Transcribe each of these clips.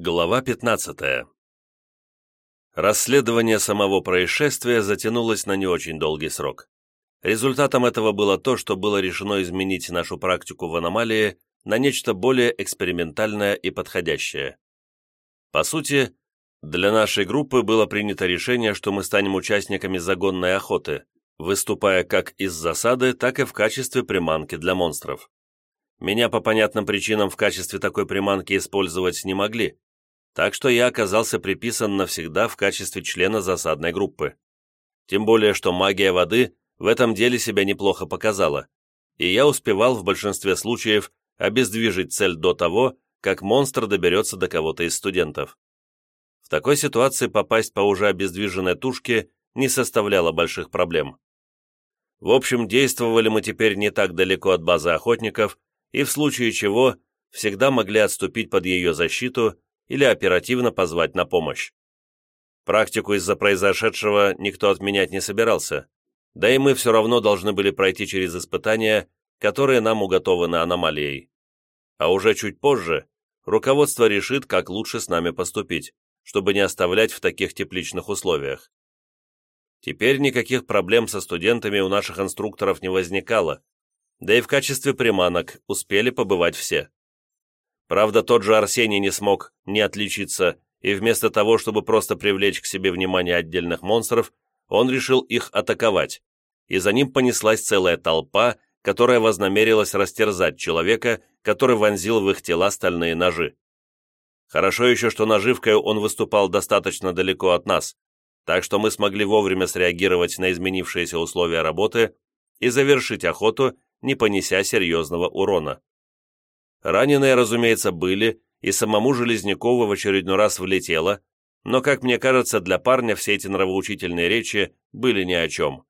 Глава 15 Расследование самого происшествия затянулось на не очень долгий срок. Результатом этого было то, что было решено изменить нашу практику в аномалии на нечто более экспериментальное и подходящее. По сути, для нашей группы было принято решение, что мы станем участниками загонной охоты, выступая как из засады, так и в качестве приманки для монстров. Меня по понятным причинам в качестве такой приманки использовать не могли, так что я оказался приписан навсегда в качестве члена засадной группы. Тем более, что магия воды в этом деле себя неплохо показала, и я успевал в большинстве случаев обездвижить цель до того, как монстр доберется до кого-то из студентов. В такой ситуации попасть по уже обездвиженной тушке не составляло больших проблем. В общем, действовали мы теперь не так далеко от базы охотников, и в случае чего всегда могли отступить под ее защиту или оперативно позвать на помощь. Практику из-за произошедшего никто отменять не собирался, да и мы все равно должны были пройти через испытания, которые нам уготованы аномалией. А уже чуть позже руководство решит, как лучше с нами поступить, чтобы не оставлять в таких тепличных условиях. Теперь никаких проблем со студентами у наших инструкторов не возникало, да и в качестве приманок успели побывать все. Правда, тот же Арсений не смог не отличиться, и вместо того, чтобы просто привлечь к себе внимание отдельных монстров, он решил их атаковать, и за ним понеслась целая толпа, которая вознамерилась растерзать человека, который вонзил в их тела стальные ножи. Хорошо еще, что наживкой он выступал достаточно далеко от нас, так что мы смогли вовремя среагировать на изменившиеся условия работы и завершить охоту, не понеся серьезного урона. Раненые, разумеется, были, и самому Железнякову в очередной раз влетело, но, как мне кажется, для парня все эти нравоучительные речи были ни о чем.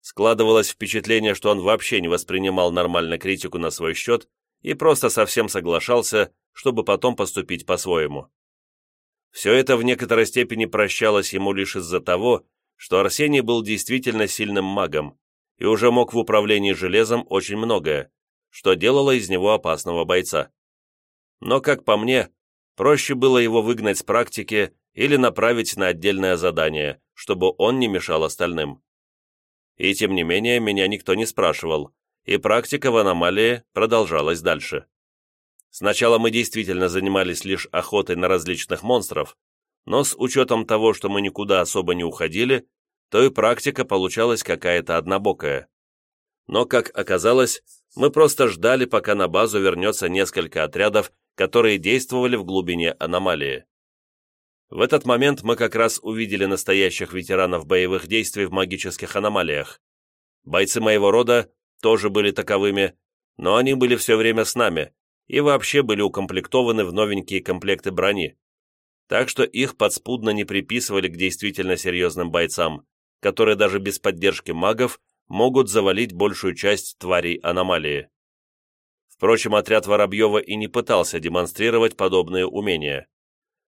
Складывалось впечатление, что он вообще не воспринимал нормально критику на свой счет и просто совсем соглашался, чтобы потом поступить по-своему. Все это в некоторой степени прощалось ему лишь из-за того, что Арсений был действительно сильным магом и уже мог в управлении железом очень многое, что делало из него опасного бойца. Но, как по мне, проще было его выгнать с практики или направить на отдельное задание, чтобы он не мешал остальным. И тем не менее, меня никто не спрашивал, и практика в аномалии продолжалась дальше. Сначала мы действительно занимались лишь охотой на различных монстров, но с учетом того, что мы никуда особо не уходили, то и практика получалась какая-то однобокая. Но, как оказалось, мы просто ждали, пока на базу вернется несколько отрядов, которые действовали в глубине аномалии. В этот момент мы как раз увидели настоящих ветеранов боевых действий в магических аномалиях. Бойцы моего рода тоже были таковыми, но они были все время с нами и вообще были укомплектованы в новенькие комплекты брони. Так что их подспудно не приписывали к действительно серьезным бойцам, которые даже без поддержки магов могут завалить большую часть тварей аномалии. Впрочем, отряд Воробьева и не пытался демонстрировать подобные умения.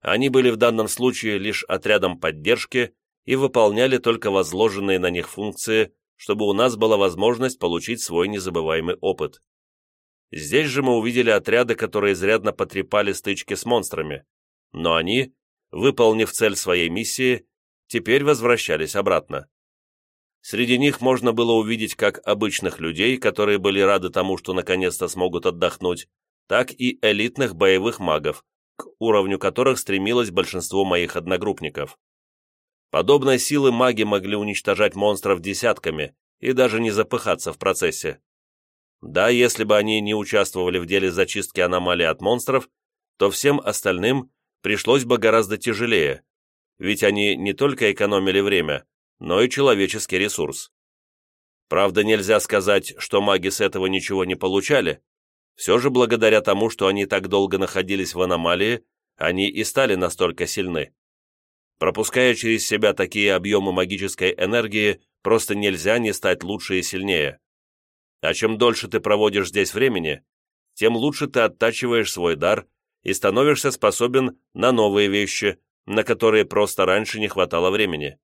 Они были в данном случае лишь отрядом поддержки и выполняли только возложенные на них функции, чтобы у нас была возможность получить свой незабываемый опыт. Здесь же мы увидели отряды, которые изрядно потрепали стычки с монстрами, но они, выполнив цель своей миссии, теперь возвращались обратно. Среди них можно было увидеть как обычных людей, которые были рады тому, что наконец-то смогут отдохнуть, так и элитных боевых магов, к уровню которых стремилось большинство моих одногруппников. Подобной силы маги могли уничтожать монстров десятками и даже не запыхаться в процессе. Да, если бы они не участвовали в деле зачистки аномалий от монстров, то всем остальным пришлось бы гораздо тяжелее, ведь они не только экономили время, но и человеческий ресурс. Правда, нельзя сказать, что маги с этого ничего не получали. Все же благодаря тому, что они так долго находились в аномалии, они и стали настолько сильны. Пропуская через себя такие объемы магической энергии, просто нельзя не стать лучше и сильнее. А чем дольше ты проводишь здесь времени, тем лучше ты оттачиваешь свой дар и становишься способен на новые вещи, на которые просто раньше не хватало времени.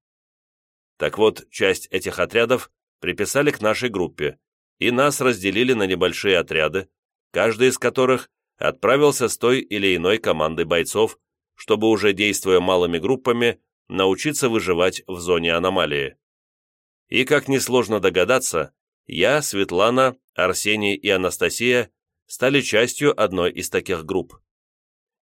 Так вот, часть этих отрядов приписали к нашей группе, и нас разделили на небольшие отряды, каждый из которых отправился с той или иной командой бойцов, чтобы уже действуя малыми группами, научиться выживать в зоне аномалии. И, как несложно догадаться, я, Светлана, Арсений и Анастасия стали частью одной из таких групп.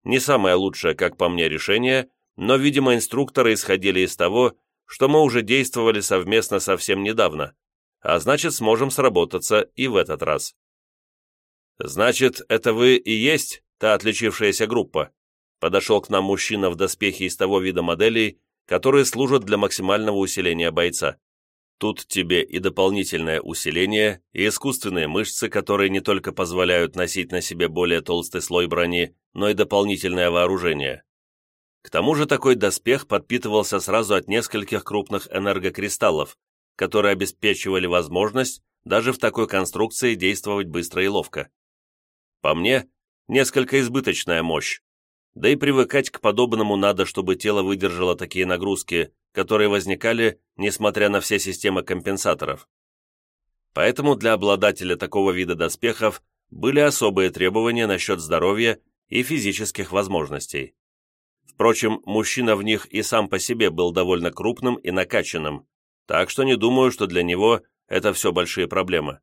Не самое лучшее, как по мне, решение, но, видимо, инструкторы исходили из того, что мы уже действовали совместно совсем недавно, а значит, сможем сработаться и в этот раз. «Значит, это вы и есть та отличившаяся группа?» Подошел к нам мужчина в доспехе из того вида моделей, которые служат для максимального усиления бойца. Тут тебе и дополнительное усиление, и искусственные мышцы, которые не только позволяют носить на себе более толстый слой брони, но и дополнительное вооружение. К тому же такой доспех подпитывался сразу от нескольких крупных энергокристаллов, которые обеспечивали возможность даже в такой конструкции действовать быстро и ловко. По мне, несколько избыточная мощь, да и привыкать к подобному надо, чтобы тело выдержало такие нагрузки, которые возникали, несмотря на все системы компенсаторов. Поэтому для обладателя такого вида доспехов были особые требования насчет здоровья и физических возможностей. Впрочем, мужчина в них и сам по себе был довольно крупным и накачанным, так что не думаю, что для него это все большие проблемы.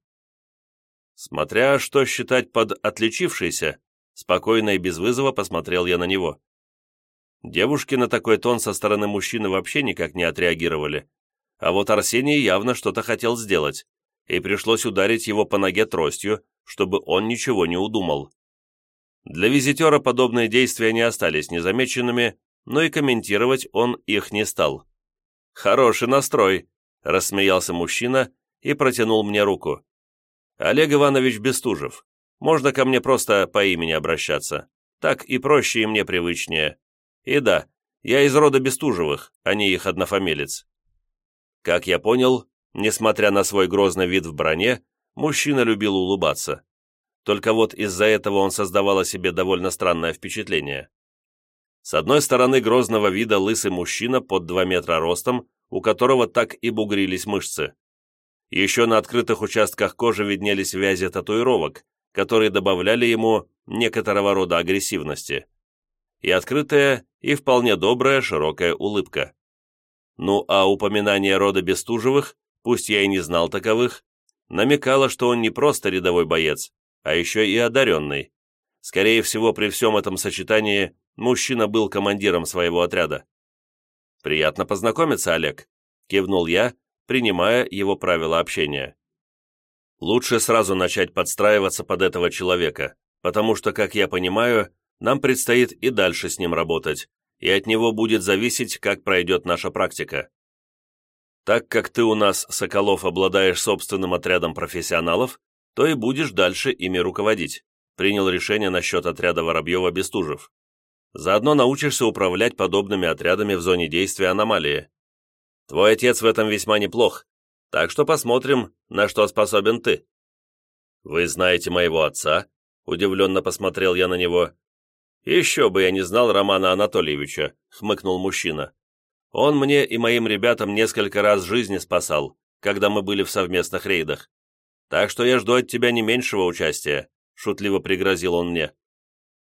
Смотря что считать под «отличившийся», Спокойно и без вызова посмотрел я на него. Девушки на такой тон со стороны мужчины вообще никак не отреагировали. А вот Арсений явно что-то хотел сделать, и пришлось ударить его по ноге тростью, чтобы он ничего не удумал. Для визитера подобные действия не остались незамеченными, но и комментировать он их не стал. «Хороший настрой», — рассмеялся мужчина и протянул мне руку. «Олег Иванович Бестужев, можно ко мне просто по имени обращаться. Так и проще, и мне привычнее. И да, я из рода Бестужевых, а не их однофамилец. Как я понял, несмотря на свой грозный вид в броне, мужчина любил улыбаться. Только вот из-за этого он создавал о себе довольно странное впечатление. С одной стороны грозного вида лысый мужчина под 2 метра ростом, у которого так и бугрились мышцы. Еще на открытых участках кожи виднелись вязи татуировок, которые добавляли ему некоторого рода агрессивности, и открытая, и вполне добрая широкая улыбка. Ну а упоминание рода Бестужевых, пусть я и не знал таковых, намекало, что он не просто рядовой боец, а еще и одаренный. Скорее всего, при всем этом сочетании мужчина был командиром своего отряда. «Приятно познакомиться, Олег», — кивнул я, принимая его правила общения. Лучше сразу начать подстраиваться под этого человека, потому что, как я понимаю, нам предстоит и дальше с ним работать, и от него будет зависеть, как пройдет наша практика. Так как ты у нас, Соколов, обладаешь собственным отрядом профессионалов, то и будешь дальше ими руководить, принял решение насчет отряда Воробьева-Бестужев. Заодно научишься управлять подобными отрядами в зоне действия аномалии. Твой отец в этом весьма неплох, так что посмотрим, на что способен ты». «Вы знаете моего отца?» — удивленно посмотрел я на него. «Еще бы я не знал Романа Анатольевича», — хмыкнул мужчина. «Он мне и моим ребятам несколько раз жизни спасал, когда мы были в совместных рейдах. Так что я жду от тебя не меньшего участия», — шутливо пригрозил он мне.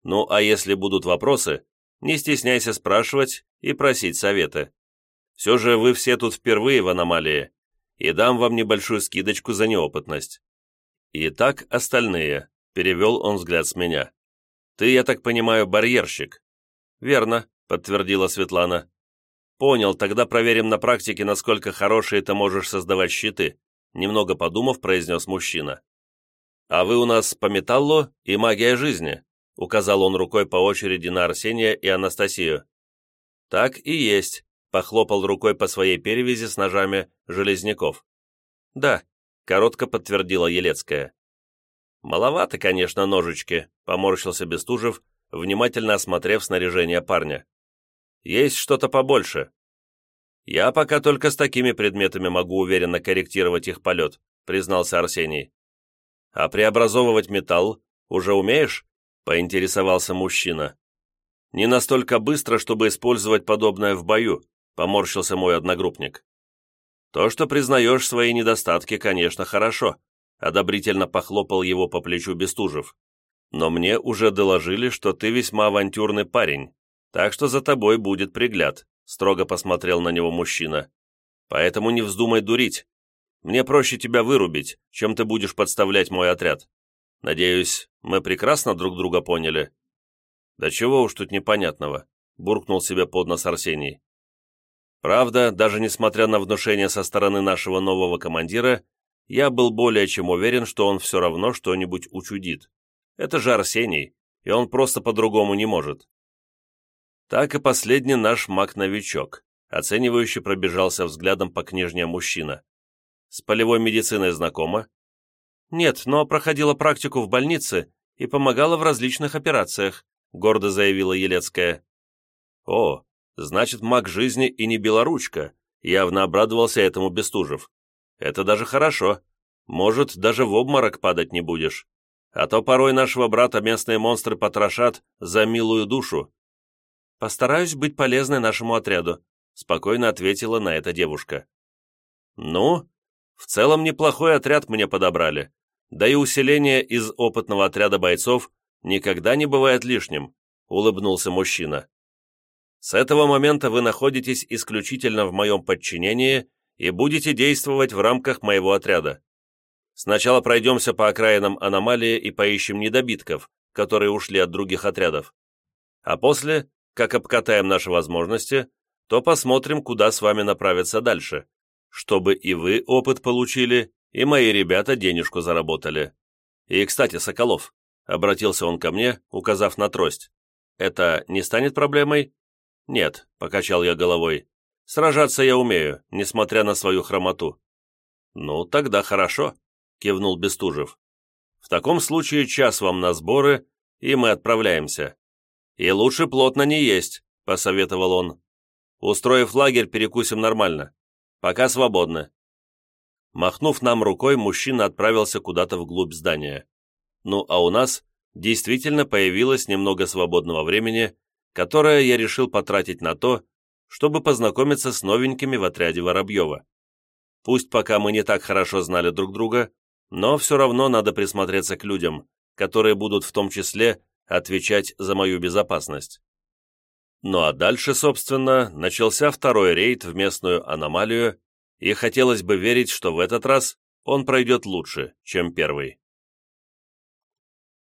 «Ну, а если будут вопросы, не стесняйся спрашивать и просить советы. Все же вы все тут впервые в аномалии, и дам вам небольшую скидочку за неопытность. Итак, остальные, перевел он взгляд с меня. Ты, я так понимаю, барьерщик? Верно, подтвердила Светлана. Понял, тогда проверим на практике, насколько хорошие ты можешь создавать щиты, немного подумав, произнес мужчина. А вы у нас по металлу и магия жизни, указал он рукой по очереди на Арсения и Анастасию. Так и есть, похлопал рукой по своей перевязи с ножами Железняков. «Да», — коротко подтвердила Елецкая. «Маловато, конечно, ножички», — поморщился Бестужев, внимательно осмотрев снаряжение парня. «Есть что-то побольше». «Я пока только с такими предметами могу уверенно корректировать их полет», — признался Арсений. «А преобразовывать металл уже умеешь?» — поинтересовался мужчина. «Не настолько быстро, чтобы использовать подобное в бою», поморщился мой одногруппник. То, что признаешь свои недостатки, конечно, хорошо, одобрительно похлопал его по плечу Бестужев. Но мне уже доложили, что ты весьма авантюрный парень, так что за тобой будет пригляд», строго посмотрел на него мужчина. «Поэтому не вздумай дурить. Мне проще тебя вырубить, чем ты будешь подставлять мой отряд. Надеюсь, мы прекрасно друг друга поняли?» «Да чего уж тут непонятного», буркнул себе под нос Арсений. Правда, даже несмотря на внушение со стороны нашего нового командира, я был более чем уверен, что он все равно что-нибудь учудит. Это же Арсений, и он просто по-другому не может. Так и последний наш маг-новичок, оценивающий пробежался взглядом по книжне мужчина. С полевой медициной знакома? Нет, но проходила практику в больнице и помогала в различных операциях, гордо заявила Елецкая. О, значит, маг жизни и не белоручка, явно обрадовался этому Бестужев. Это даже хорошо. Может, даже в обморок падать не будешь. А то порой нашего брата местные монстры потрошат за милую душу. Постараюсь быть полезной нашему отряду, спокойно ответила на это девушка. Ну, в целом неплохой отряд мне подобрали. Да и усиление из опытного отряда бойцов никогда не бывает лишним, улыбнулся мужчина. С этого момента вы находитесь исключительно в моем подчинении и будете действовать в рамках моего отряда. Сначала пройдемся по окраинам аномалии и поищем недобитков, которые ушли от других отрядов. А после, как обкатаем наши возможности, то посмотрим, куда с вами направиться дальше, чтобы и вы опыт получили, и мои ребята денежку заработали. И, кстати, Соколов, обратился он ко мне, указав на трость, это не станет проблемой? «Нет», — покачал я головой. «Сражаться я умею, несмотря на свою хромоту». «Ну, тогда хорошо», — кивнул Бестужев. «В таком случае час вам на сборы, и мы отправляемся. И лучше плотно не есть», — посоветовал он. «Устроив лагерь, перекусим нормально. Пока свободны». Махнув нам рукой, мужчина отправился куда-то вглубь здания. Ну, а у нас действительно появилось немного свободного времени, которое я решил потратить на то, чтобы познакомиться с новенькими в отряде Воробьева. Пусть пока мы не так хорошо знали друг друга, но все равно надо присмотреться к людям, которые будут в том числе отвечать за мою безопасность. Ну а дальше, собственно, начался второй рейд в местную аномалию, и хотелось бы верить, что в этот раз он пройдет лучше, чем первый.